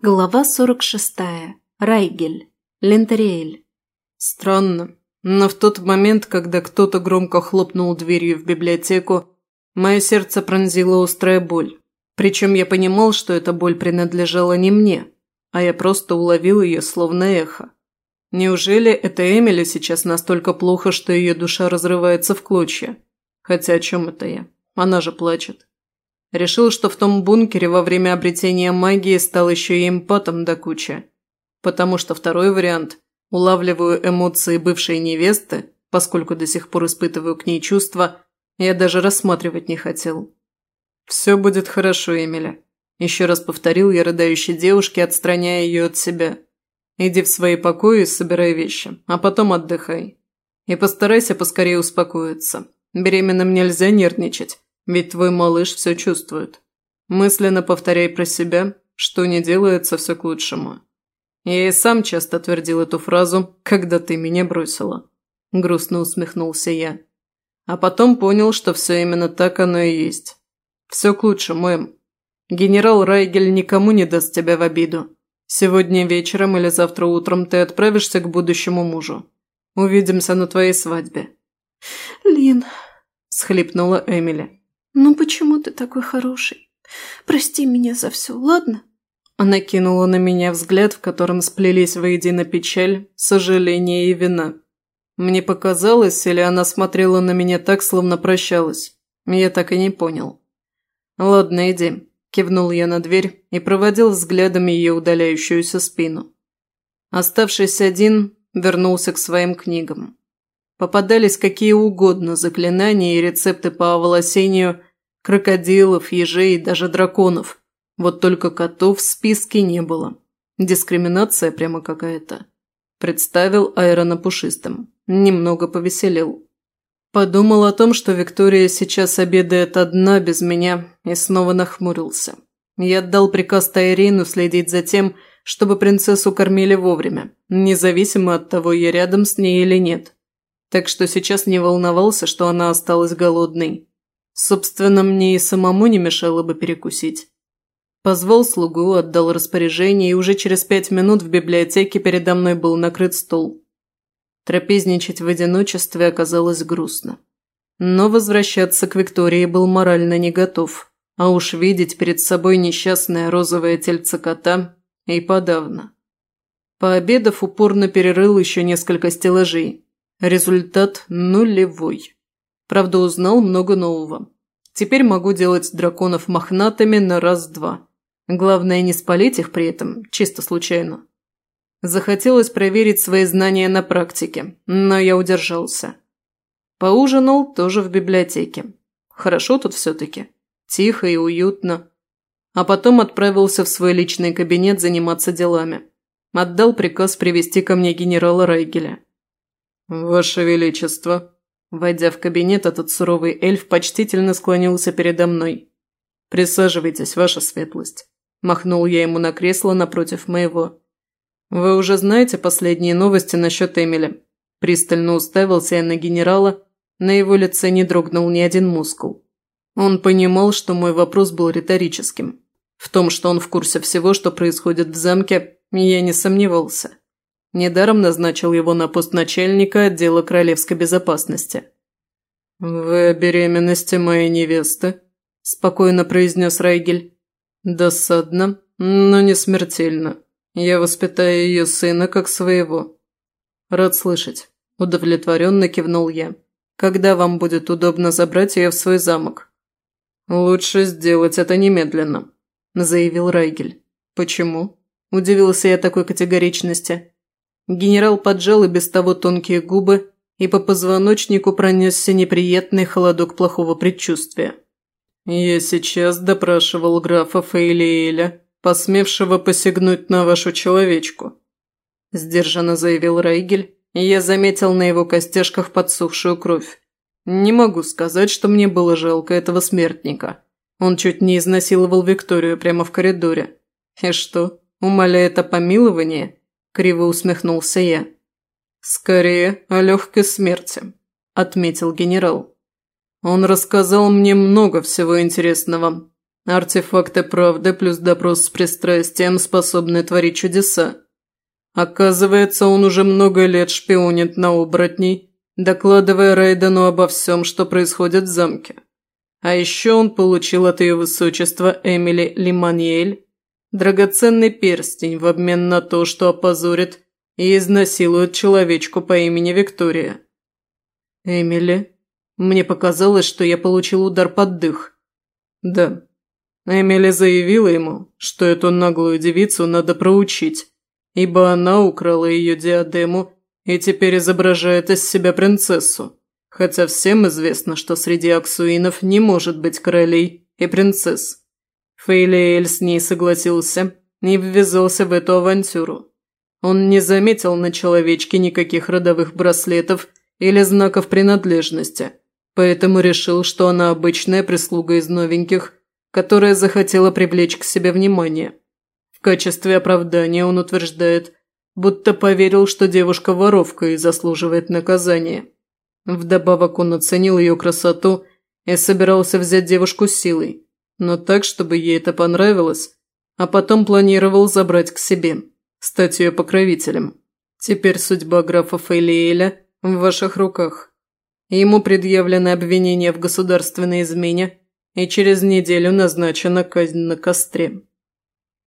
Глава 46. Райгель. Лентериэль. Странно, но в тот момент, когда кто-то громко хлопнул дверью в библиотеку, мое сердце пронзила острая боль. Причем я понимал, что эта боль принадлежала не мне, а я просто уловил ее словно эхо. Неужели это Эмили сейчас настолько плохо, что ее душа разрывается в клочья? Хотя о чем это я? Она же плачет. Решил, что в том бункере во время обретения магии стал еще и эмпатом до кучи. Потому что второй вариант – улавливаю эмоции бывшей невесты, поскольку до сих пор испытываю к ней чувства, я даже рассматривать не хотел. «Все будет хорошо, Эмиля», – еще раз повторил я рыдающей девушке, отстраняя ее от себя. «Иди в свои покои и собирай вещи, а потом отдыхай. И постарайся поскорее успокоиться. Беременным нельзя нервничать, ведь твой малыш все чувствует. Мысленно повторяй про себя, что не делается все к лучшему. Я и сам часто твердил эту фразу, когда ты меня бросила. Грустно усмехнулся я. А потом понял, что все именно так оно и есть. Все к лучшему, Эм. Генерал Райгель никому не даст тебя в обиду. Сегодня вечером или завтра утром ты отправишься к будущему мужу. Увидимся на твоей свадьбе. Лин, – схлипнула Эмили. «Ну почему ты такой хороший? Прости меня за все, ладно?» Она кинула на меня взгляд, в котором сплелись воедино печаль, сожаление и вина. Мне показалось, или она смотрела на меня так, словно прощалась. Я так и не понял. «Ладно, иди», – кивнул я на дверь и проводил взглядом ее удаляющуюся спину. Оставшись один, вернулся к своим книгам. Попадались какие угодно заклинания и рецепты по оволосению крокодилов, ежей и даже драконов. Вот только котов в списке не было. Дискриминация прямо какая-то. Представил Айрона пушистым. Немного повеселил. Подумал о том, что Виктория сейчас обедает одна без меня, и снова нахмурился. Я отдал приказ Тайрину следить за тем, чтобы принцессу кормили вовремя, независимо от того, я рядом с ней или нет так что сейчас не волновался, что она осталась голодной. Собственно, мне и самому не мешало бы перекусить. Позвал слугу, отдал распоряжение, и уже через пять минут в библиотеке передо мной был накрыт стол. Трапезничать в одиночестве оказалось грустно. Но возвращаться к Виктории был морально не готов, а уж видеть перед собой несчастное розовое тельце кота и подавно. Пообедав, упорно перерыл еще несколько стеллажей, Результат нулевой. Правда, узнал много нового. Теперь могу делать драконов мохнатыми на раз-два. Главное, не спалить их при этом, чисто случайно. Захотелось проверить свои знания на практике, но я удержался. Поужинал тоже в библиотеке. Хорошо тут все-таки. Тихо и уютно. А потом отправился в свой личный кабинет заниматься делами. Отдал приказ привести ко мне генерала Райгеля. «Ваше Величество!» Войдя в кабинет, этот суровый эльф почтительно склонился передо мной. «Присаживайтесь, ваша светлость!» Махнул я ему на кресло напротив моего. «Вы уже знаете последние новости насчет Эмили?» Пристально уставился я на генерала, на его лице не дрогнул ни один мускул. Он понимал, что мой вопрос был риторическим. В том, что он в курсе всего, что происходит в замке, я не сомневался. Недаром назначил его на пост начальника отдела королевской безопасности. «Вы о беременности моей невесты?» – спокойно произнес Райгель. «Досадно, но не смертельно. Я воспитаю ее сына как своего». «Рад слышать», – удовлетворенно кивнул я. «Когда вам будет удобно забрать ее в свой замок?» «Лучше сделать это немедленно», – заявил Райгель. «Почему?» – удивился я такой категоричности. Генерал поджал и без того тонкие губы, и по позвоночнику пронесся неприятный холодок плохого предчувствия. «Я сейчас допрашивал графа Фейлиэля, посмевшего посягнуть на вашу человечку», – сдержанно заявил Райгель, и я заметил на его костяшках подсохшую кровь. Не могу сказать, что мне было жалко этого смертника. Он чуть не изнасиловал Викторию прямо в коридоре. И что, умоляет о помиловании? Криво усмехнулся я. «Скорее о легкой смерти», – отметил генерал. «Он рассказал мне много всего интересного, Артефакты правды плюс допрос с пристрастием способны творить чудеса. Оказывается, он уже много лет шпионит на оборотней, докладывая Рейдену обо всем, что происходит в замке. А еще он получил от ее высочества Эмили Лиманьель драгоценный перстень в обмен на то, что опозорит и изнасилует человечку по имени Виктория. Эмили. Мне показалось, что я получил удар под дых. Да. Эмили заявила ему, что эту наглую девицу надо проучить, ибо она украла ее диадему и теперь изображает из себя принцессу. Хотя всем известно, что среди аксуинов не может быть королей и принцесс. Фейлиэль с ней согласился и ввязался в эту авантюру. Он не заметил на человечке никаких родовых браслетов или знаков принадлежности, поэтому решил, что она обычная прислуга из новеньких, которая захотела привлечь к себе внимание. В качестве оправдания он утверждает, будто поверил, что девушка воровка и заслуживает наказания. Вдобавок он оценил ее красоту и собирался взять девушку силой, но так, чтобы ей это понравилось, а потом планировал забрать к себе, стать ее покровителем. Теперь судьба графа Фейлиэля в ваших руках. Ему предъявлено обвинение в государственной измене, и через неделю назначена казнь на костре.